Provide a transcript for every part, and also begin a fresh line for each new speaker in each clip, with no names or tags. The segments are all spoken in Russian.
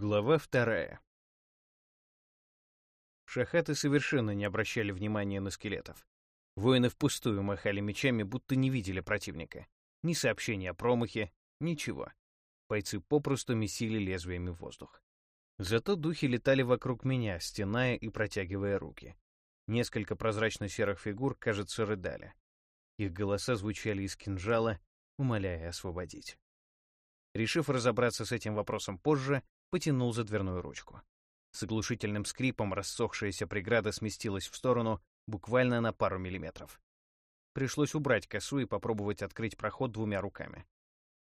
Глава вторая. Шахаты совершенно не обращали внимания на скелетов. Воины впустую махали мечами, будто не видели противника. Ни сообщения о промахе, ничего. Бойцы попросту месили лезвиями воздух. Зато духи летали вокруг меня, стеная и протягивая руки. Несколько прозрачно-серых фигур, кажется, рыдали. Их голоса звучали из кинжала, умоляя освободить. Решив разобраться с этим вопросом позже, потянул за дверную ручку. С оглушительным скрипом рассохшаяся преграда сместилась в сторону буквально на пару миллиметров. Пришлось убрать косу и попробовать открыть проход двумя руками.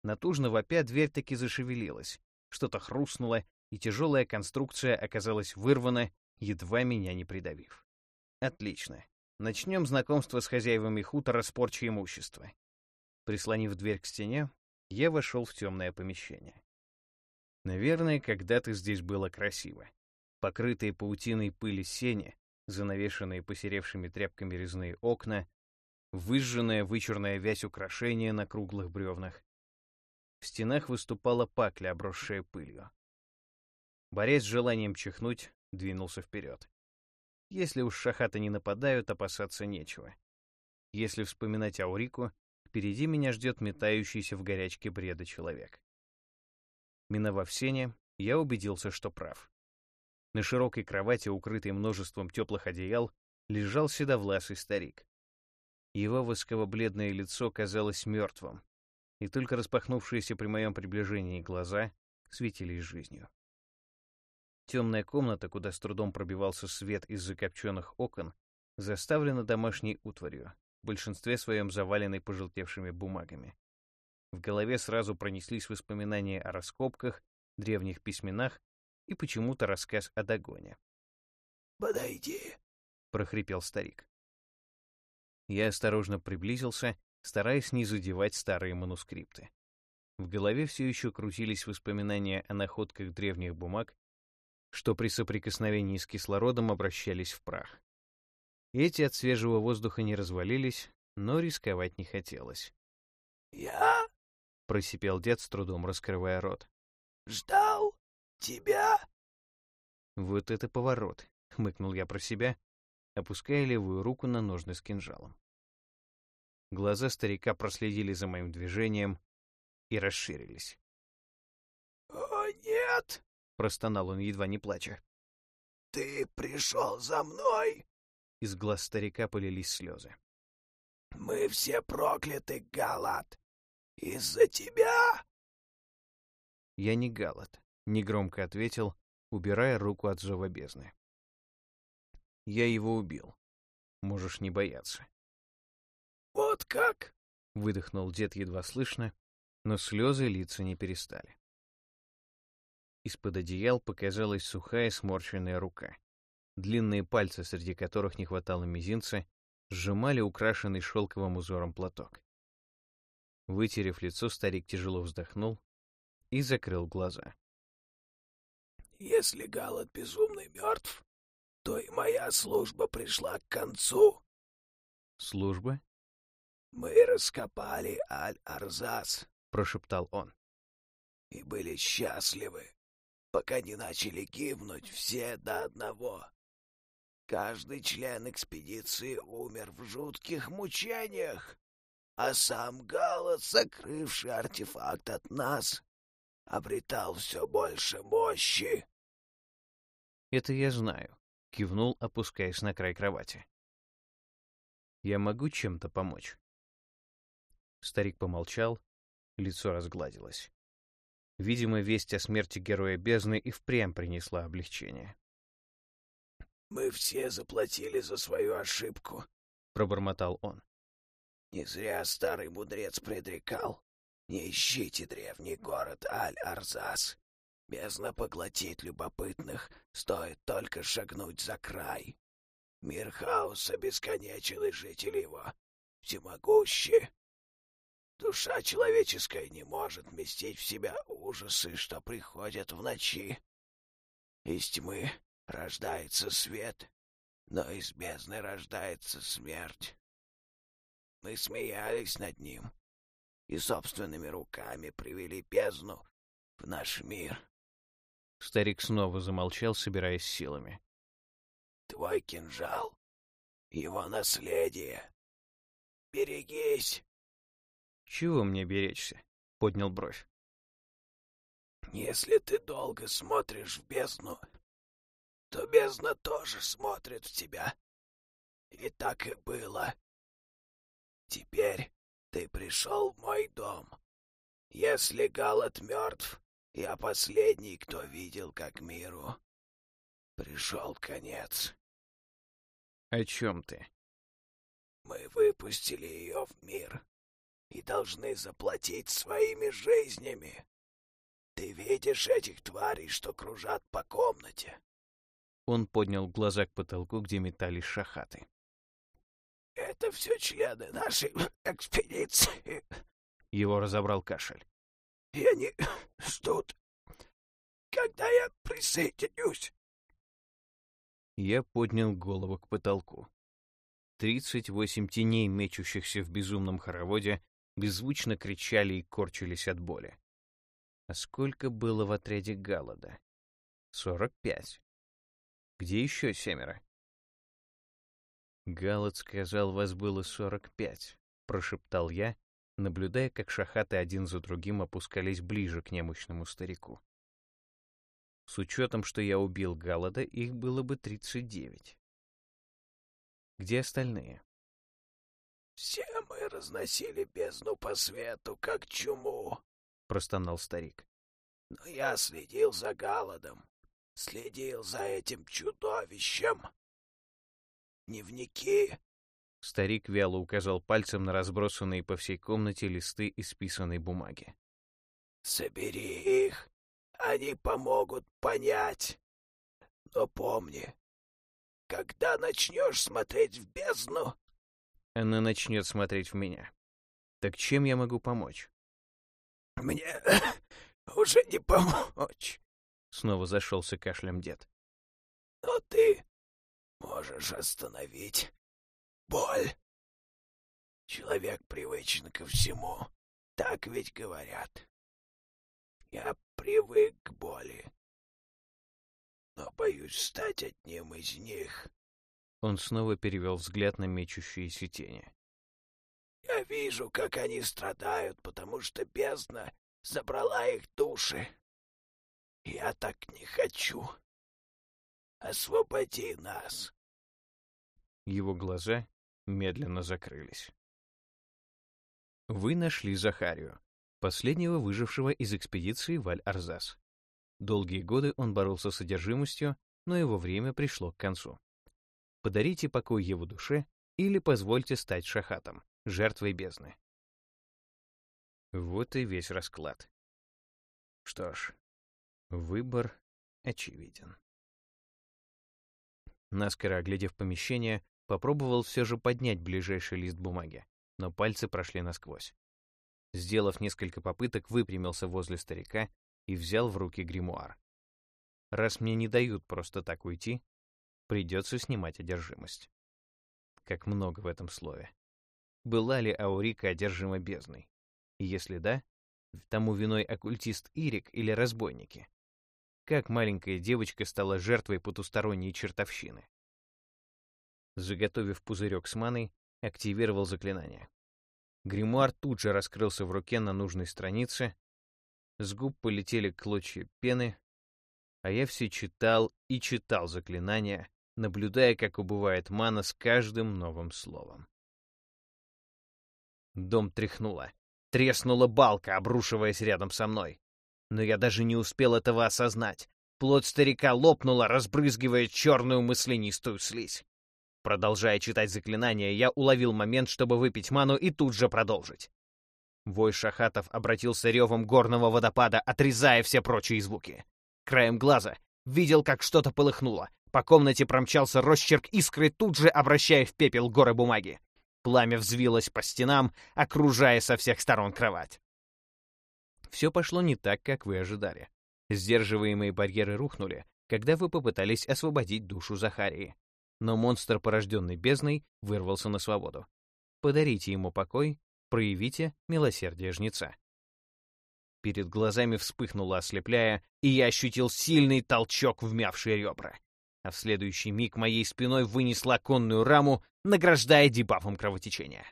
Натужно вопя дверь таки зашевелилась. Что-то хрустнуло, и тяжелая конструкция оказалась вырвана, едва меня не придавив. Отлично. Начнем знакомство с хозяевами хутора с порчи имущества. Прислонив дверь к стене, я вошел в темное помещение. Наверное, когда-то здесь было красиво. Покрытые паутиной пыли сени, занавешенные посеревшими тряпками резные окна, выжженная вычурная вязь украшения на круглых бревнах. В стенах выступала пакля, обросшая пылью. Борясь с желанием чихнуть, двинулся вперед. Если уж шахаты не нападают, опасаться нечего. Если вспоминать Аурику, впереди меня ждет метающийся в горячке бреда человек. Миновав сене, я убедился, что прав. На широкой кровати, укрытой множеством теплых одеял, лежал седовласый старик. Его восково-бледное лицо казалось мертвым, и только распахнувшиеся при моем приближении глаза светились жизнью. Темная комната, куда с трудом пробивался свет из закопченных окон, заставлена домашней утварью, в большинстве своем заваленной пожелтевшими бумагами. В голове сразу пронеслись воспоминания о раскопках, древних письменах и почему-то рассказ о Дагоне.
«Подойди», — прохрипел старик.
Я осторожно приблизился, стараясь не задевать старые манускрипты. В голове все еще крутились воспоминания о находках древних бумаг, что при соприкосновении с кислородом обращались в прах. Эти от свежего воздуха не развалились, но рисковать не хотелось.
«Я —
просипел дед, с трудом раскрывая рот.
«Ждал тебя!»
«Вот это поворот!» — хмыкнул я про себя, опуская левую руку на ножны с кинжалом. Глаза старика проследили за моим движением и расширились.
«О, нет!»
— простонал он, едва не плача.
«Ты пришел за мной!»
Из глаз старика полились слезы.
«Мы все прокляты, Галат! «Из-за тебя!»
«Я не Галат», — негромко ответил, убирая руку от бездны. «Я его убил. Можешь не бояться».
«Вот как?»
— выдохнул дед едва слышно, но слезы литься не перестали. Из-под одеял показалась сухая сморщенная рука. Длинные пальцы, среди которых не хватало мизинца, сжимали украшенный шелковым узором платок. Вытерев лицо, старик тяжело вздохнул и закрыл глаза.
«Если Галат безумный мертв, то и моя служба пришла к концу».
«Служба?»
«Мы раскопали Аль-Арзас», — прошептал он. «И были счастливы, пока не начали гибнуть все до одного. Каждый член экспедиции умер в жутких мучениях а сам Галат, закрывший артефакт от нас, обретал все больше мощи.
— Это я знаю, — кивнул, опускаясь на край кровати. — Я могу чем-то помочь? Старик помолчал, лицо разгладилось. Видимо, весть о смерти героя бездны и впрямь принесла облегчение.
«Мы все заплатили за свою ошибку», — пробормотал он. Не зря старый мудрец предрекал. Не ищите древний город Аль-Арзас. Бездна поглотить любопытных, стоит только шагнуть за край. Мир хаоса бесконечен, и жители его всемогущи. Душа человеческая не может вместить в себя ужасы, что приходят в ночи. Из тьмы рождается свет, но из бездны рождается смерть. Мы смеялись над ним и собственными руками привели бездну в наш мир.
Старик снова замолчал, собираясь силами.
«Твой кинжал, его наследие. Берегись!»
«Чего мне беречься?» — поднял бровь.
«Если ты долго смотришь в бездну, то бездна тоже смотрит в тебя. И так и было. Теперь ты пришел в мой дом. Если Галат мертв, я последний, кто видел, как миру пришел конец.
— О чем ты?
— Мы выпустили ее в мир и должны заплатить своими жизнями. Ты видишь этих тварей, что кружат по комнате?
Он поднял глаза к потолку, где метались шахаты.
— Это все члены нашей экспедиции.
Его разобрал кашель.
И они ждут, когда я присоединюсь.
Я поднял голову к потолку. Тридцать восемь теней, мечущихся в безумном хороводе, беззвучно кричали и корчились от боли. А сколько было в отряде Галлада? Сорок пять. Где еще семеро? Галлад сказал, вас было сорок пять, прошептал я, наблюдая, как шахаты один за другим опускались ближе к немощному старику. С учетом, что я убил Галлада, их было бы 39. Где остальные?
«Все мы разносили бездну по свету, как чуму», — простонал старик. «Но я следил за Галладом, следил за этим чудовищем. Дневники
Старик вяло указал пальцем на разбросанные по всей комнате листы исписанной бумаги.
«Собери их, они помогут понять. Но помни, когда начнешь смотреть в бездну...»
Она начнет смотреть в меня. Так чем я могу помочь?
«Мне уже не помочь», — снова зашелся кашлем дед. «Но ты можешь остановить боль. Человек привычен ко всему, так ведь говорят. Я привык к боли, но боюсь стать одним из них.
Он снова перевел взгляд на мечущиеся тени.
Я вижу, как они страдают, потому что бездна забрала их души. Я так не хочу. Освободи нас.
Его глаза медленно закрылись. Вы нашли Захарию, последнего выжившего из экспедиции Валь-Арзас. Долгие годы он боролся с одержимостью, но его время пришло к концу. Подарите покой его душе или позвольте стать шахатом, жертвой бездны. Вот и весь расклад. Что ж, выбор очевиден. Наскоро оглядев помещение, Попробовал все же поднять ближайший лист бумаги, но пальцы прошли насквозь. Сделав несколько попыток, выпрямился возле старика и взял в руки гримуар. Раз мне не дают просто так уйти, придется снимать одержимость. Как много в этом слове. Была ли Аурика одержима бездной? И если да, тому виной оккультист Ирик или разбойники? Как маленькая девочка стала жертвой потусторонней чертовщины? Заготовив пузырек с маной, активировал заклинание. Гримуар тут же раскрылся в руке на нужной странице, с губ полетели клочья пены, а я все читал и читал заклинание, наблюдая, как убывает мана с каждым новым словом. Дом тряхнуло. Треснула балка, обрушиваясь рядом со мной. Но я даже не успел этого осознать. Плоть старика лопнула, разбрызгивая черную мысленистую слизь. Продолжая читать заклинание, я уловил момент, чтобы выпить ману и тут же продолжить. Вой шахатов обратился ревом горного водопада, отрезая все прочие звуки. Краем глаза видел, как что-то полыхнуло. По комнате промчался росчерк искры, тут же обращая в пепел горы бумаги. Пламя взвилось по стенам, окружая со всех сторон кровать. Все пошло не так, как вы ожидали. Сдерживаемые барьеры рухнули, когда вы попытались освободить душу Захарии но монстр, порожденный бездной, вырвался на свободу. Подарите ему покой, проявите милосердие жнеца. Перед глазами вспыхнуло, ослепляя, и я ощутил сильный толчок, вмявший ребра. А в следующий миг моей спиной вынесла конную раму, награждая дебафом кровотечения.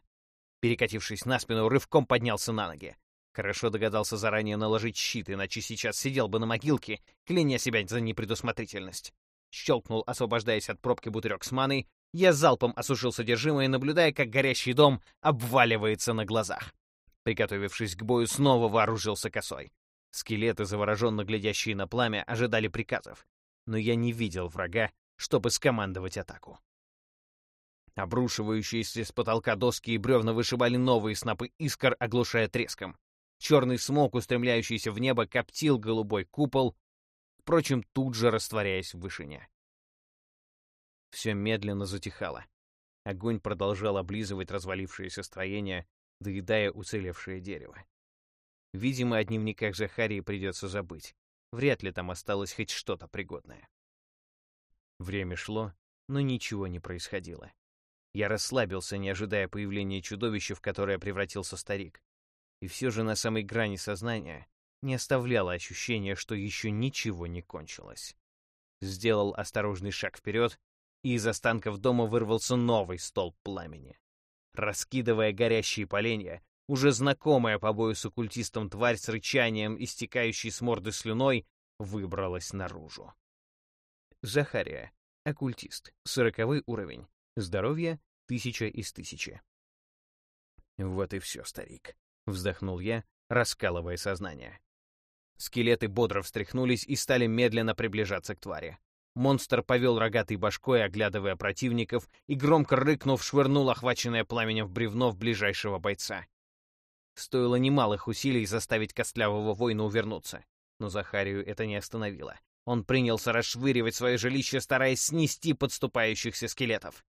Перекатившись на спину, рывком поднялся на ноги. Хорошо догадался заранее наложить щит, иначе сейчас сидел бы на могилке, кляня себя за непредусмотрительность. Щелкнул, освобождаясь от пробки бутырек с маной, я залпом осушил содержимое, наблюдая, как горящий дом обваливается на глазах. Приготовившись к бою, снова вооружился косой. Скелеты, завороженно глядящие на пламя, ожидали приказов. Но я не видел врага, чтобы скомандовать атаку. Обрушивающиеся с потолка доски и бревна вышибали новые снопы искр, оглушая треском. Черный смог, устремляющийся в небо, коптил голубой купол, впрочем, тут же растворяясь в вышине. Все медленно затихало. Огонь продолжал облизывать развалившееся строение, доедая уцелевшее дерево. Видимо, о дневниках Захарии придется забыть. Вряд ли там осталось хоть что-то пригодное. Время шло, но ничего не происходило. Я расслабился, не ожидая появления чудовища, в которое превратился старик. И все же на самой грани сознания не оставляло ощущения, что еще ничего не кончилось. Сделал осторожный шаг вперед, и из останков дома вырвался новый столб пламени. Раскидывая горящие поленья, уже знакомая по бою с оккультистом тварь с рычанием, истекающей с морды слюной, выбралась наружу. Захария. Оккультист. Сороковой уровень. Здоровье — тысяча из тысячи. «Вот и все, старик», — вздохнул я, раскалывая сознание. Скелеты бодро встряхнулись и стали медленно приближаться к твари. Монстр повел рогатой башкой, оглядывая противников, и, громко рыкнув, швырнул охваченное пламенем в бревно в ближайшего бойца. Стоило немалых усилий заставить костлявого воина увернуться, но Захарию это не остановило. Он принялся расшвыривать свое жилище, стараясь снести подступающихся скелетов.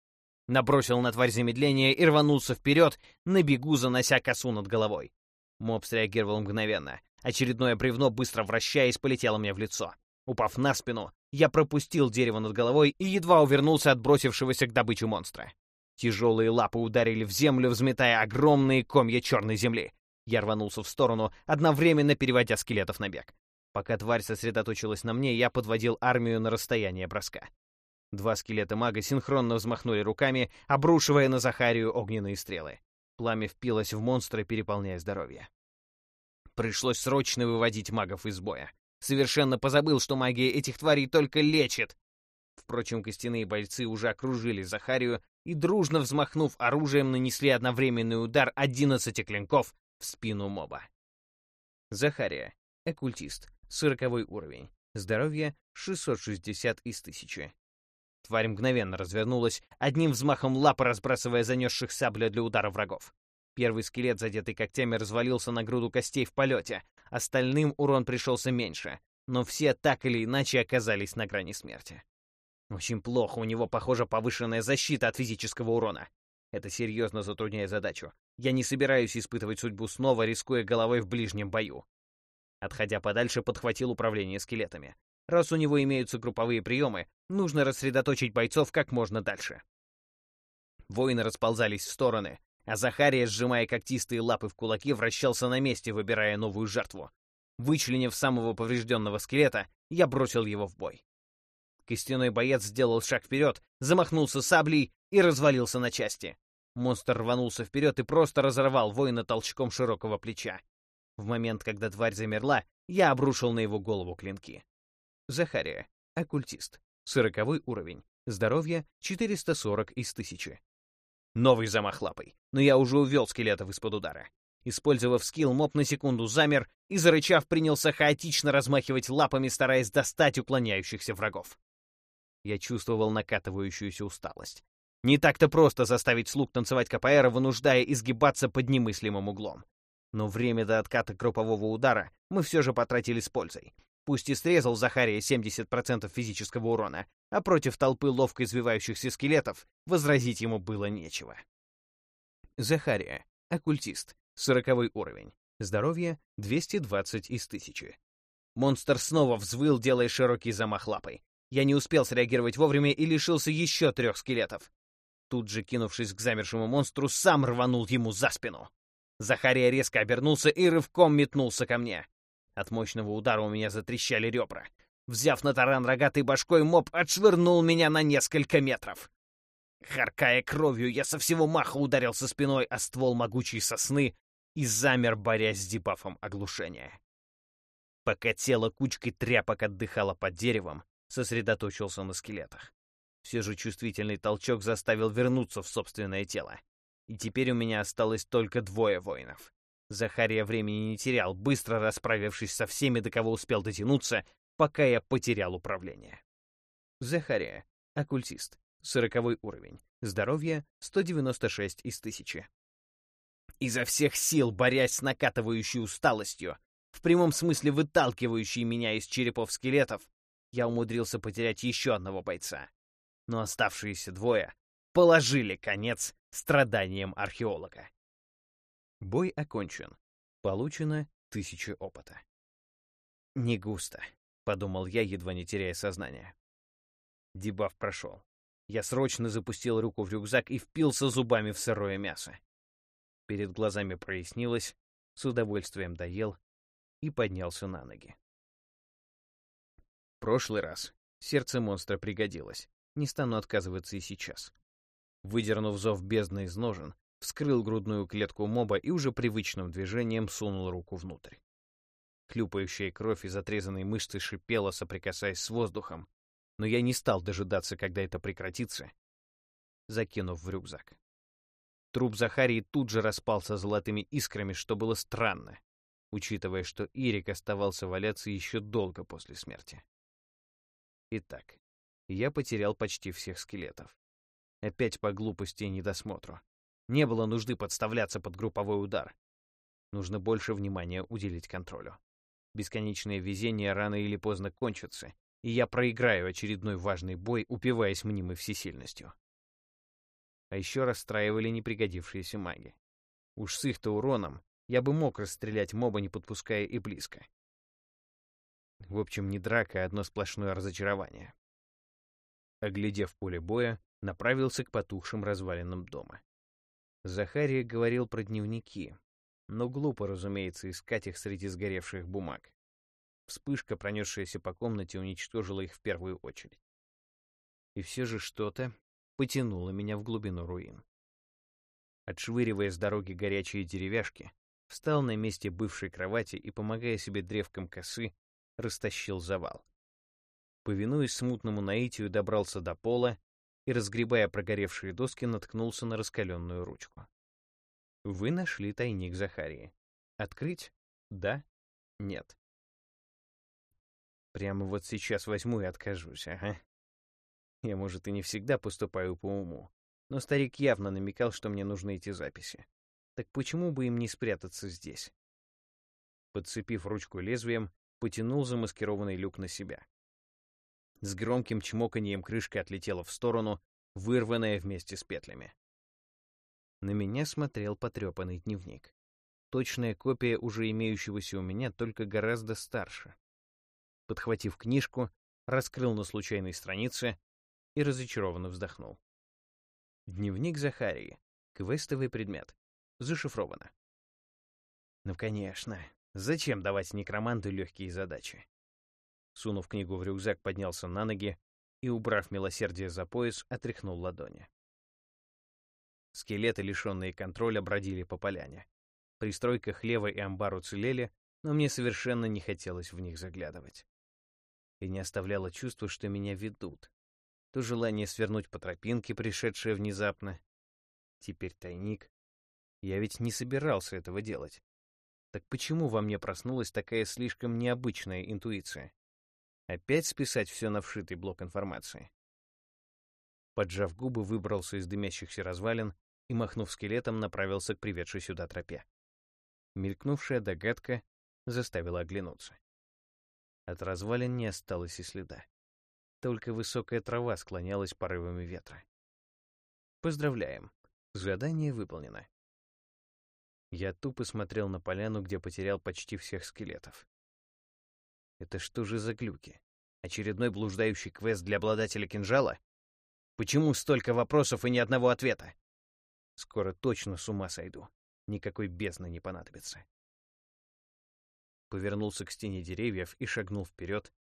Набросил на тварь замедление и рванулся вперед, на бегу занося косу над головой. Моб среагировал мгновенно. Очередное бревно, быстро вращаясь, полетело мне в лицо. Упав на спину, я пропустил дерево над головой и едва увернулся от бросившегося к добыче монстра. Тяжелые лапы ударили в землю, взметая огромные комья черной земли. Я рванулся в сторону, одновременно переводя скелетов на бег. Пока тварь сосредоточилась на мне, я подводил армию на расстояние броска. Два скелета мага синхронно взмахнули руками, обрушивая на Захарию огненные стрелы. Пламя впилось в монстра, переполняя здоровье. Пришлось срочно выводить магов из боя. Совершенно позабыл, что магия этих тварей только лечит. Впрочем, костяные бойцы уже окружили Захарию и, дружно взмахнув оружием, нанесли одновременный удар одиннадцати клинков в спину моба. Захария. Оккультист. Сороковой уровень. Здоровье 660 из 1000. Тварь мгновенно развернулась, одним взмахом лапы разбрасывая занесших сабля для удара врагов. Первый скелет, задетый когтями, развалился на груду костей в полете. Остальным урон пришелся меньше, но все так или иначе оказались на грани смерти. Очень плохо, у него, похоже, повышенная защита от физического урона. Это серьезно затрудняет задачу. Я не собираюсь испытывать судьбу снова, рискуя головой в ближнем бою. Отходя подальше, подхватил управление скелетами. Раз у него имеются групповые приемы, нужно рассредоточить бойцов как можно дальше. Воины расползались в стороны, а Захария, сжимая когтистые лапы в кулаки, вращался на месте, выбирая новую жертву. Вычленив самого поврежденного скелета, я бросил его в бой. Костяной боец сделал шаг вперед, замахнулся саблей и развалился на части. Монстр рванулся вперед и просто разорвал воина толчком широкого плеча. В момент, когда тварь замерла, я обрушил на его голову клинки. Захария. Оккультист. Сороковой уровень. Здоровье 440 из 1000. Новый замах лапой, но я уже увел скелетов из-под удара. Использовав скилл, моб на секунду замер и, зарычав, принялся хаотично размахивать лапами, стараясь достать уклоняющихся врагов. Я чувствовал накатывающуюся усталость. Не так-то просто заставить слуг танцевать КПР, вынуждая изгибаться под немыслимым углом. Но время до отката группового удара мы все же потратили с пользой. Пусть и срезал Захария 70% физического урона, а против толпы ловко извивающихся скелетов возразить ему было нечего. Захария. Оккультист. Сороковой уровень. Здоровье 220 из 1000. Монстр снова взвыл, делая широкий замах лапой. Я не успел среагировать вовремя и лишился еще трех скелетов. Тут же, кинувшись к замершему монстру, сам рванул ему за спину. Захария резко обернулся и рывком метнулся ко мне. От мощного удара у меня затрещали ребра. Взяв на таран рогатой башкой, моб отшвырнул меня на несколько метров. Харкая кровью, я со всего маха ударился спиной о ствол могучей сосны и замер, борясь с дебафом оглушения. Пока тело кучкой тряпок отдыхало под деревом, сосредоточился на скелетах. Все же чувствительный толчок заставил вернуться в собственное тело. И теперь у меня осталось только двое воинов. Захария времени не терял, быстро расправившись со всеми, до кого успел дотянуться, пока я потерял управление. Захария, оккультист, сороковой уровень, здоровье 196 из 1000. Изо всех сил, борясь с накатывающей усталостью, в прямом смысле выталкивающей меня из черепов скелетов, я умудрился потерять еще одного бойца. Но оставшиеся двое положили конец страданиям археолога. Бой окончен. Получено тысяча опыта. Не густо. — подумал я, едва не теряя сознание. Дебаф прошел. Я срочно запустил руку в рюкзак и впился зубами в сырое мясо. Перед глазами прояснилось, с удовольствием доел и поднялся на ноги. прошлый раз сердце монстра пригодилось, не стану отказываться и сейчас. Выдернув зов бездны из ножен, вскрыл грудную клетку моба и уже привычным движением сунул руку внутрь. Хлюпающая кровь из отрезанной мышцы шипела, соприкасаясь с воздухом, но я не стал дожидаться, когда это прекратится, закинув в рюкзак. Труп Захарии тут же распался золотыми искрами, что было странно, учитывая, что Ирик оставался валяться еще долго после смерти. Итак, я потерял почти всех скелетов. Опять по глупости и недосмотру. Не было нужды подставляться под групповой удар. Нужно больше внимания уделить контролю. Бесконечное везение рано или поздно кончится, и я проиграю очередной важный бой, упиваясь мнимой всесильностью. А еще расстраивали непригодившиеся маги. Уж с их-то уроном я бы мог расстрелять моба, не подпуская и близко. В общем, не драка, а одно сплошное разочарование. Оглядев поле боя, направился к потухшим развалинам дома. Захария говорил про дневники, но глупо, разумеется, искать их среди сгоревших бумаг. Вспышка, пронесшаяся по комнате, уничтожила их в первую очередь. И все же что-то потянуло меня в глубину руин. Отшвыривая с дороги горячие деревяшки, встал на месте бывшей кровати и, помогая себе древком косы, растащил завал. Повинуясь смутному наитию, добрался до пола и, разгребая прогоревшие доски, наткнулся на раскаленную ручку. Вы нашли тайник Захарии. Открыть? Да? Нет. Прямо вот сейчас возьму и откажусь, ага. Я, может, и не всегда поступаю по уму, но старик явно намекал, что мне нужны эти записи. Так почему бы им не спрятаться здесь? Подцепив ручку лезвием, потянул замаскированный люк на себя. С громким чмоканьем крышка отлетела в сторону, вырванная вместе с петлями. На меня смотрел потрепанный дневник. Точная копия уже имеющегося у меня, только гораздо старше. Подхватив книжку, раскрыл на случайной странице и разочарованно вздохнул. Дневник Захарии. Квестовый предмет. Зашифровано. Ну, конечно. Зачем давать некроманту легкие задачи? Сунув книгу в рюкзак, поднялся на ноги и, убрав милосердие за пояс, отряхнул ладони. Скелеты, лишенные контроля, бродили по поляне. Пристройка хлева и амбар уцелели, но мне совершенно не хотелось в них заглядывать. И не оставляло чувство, что меня ведут. То желание свернуть по тропинке, пришедшее внезапно. Теперь тайник. Я ведь не собирался этого делать. Так почему во мне проснулась такая слишком необычная интуиция? Опять списать все на вшитый блок информации? Поджав губы, выбрался из дымящихся развалин и, махнув скелетом, направился к приведшей сюда тропе. Мелькнувшая догадка заставила оглянуться. От развалин не осталось и следа. Только высокая трава склонялась порывами ветра. Поздравляем. Задание выполнено. Я тупо смотрел на поляну, где потерял почти всех скелетов. Это что же за глюки? Очередной блуждающий квест для обладателя кинжала? Почему столько вопросов и ни одного ответа? Скоро точно с ума сойду. Никакой бездны не понадобится. повернулся к стене деревьев и шагнул вперед,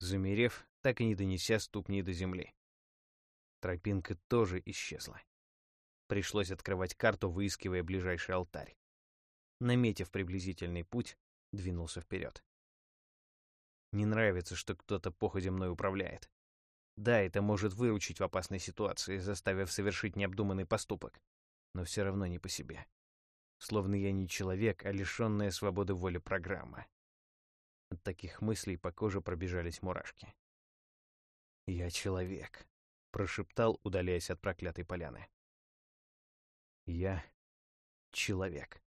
замерев, так и не донеся ступни до земли. Тропинка тоже исчезла. Пришлось открывать карту, выискивая ближайший алтарь. Наметив приблизительный путь, двинулся вперед. Не нравится, что кто-то походе мной управляет. Да, это может выручить в опасной ситуации, заставив совершить необдуманный поступок, но все равно не по себе. Словно я не человек, а лишенная свободы воли программа. От таких мыслей по коже пробежались мурашки. «Я человек», — прошептал, удаляясь от проклятой поляны. «Я человек».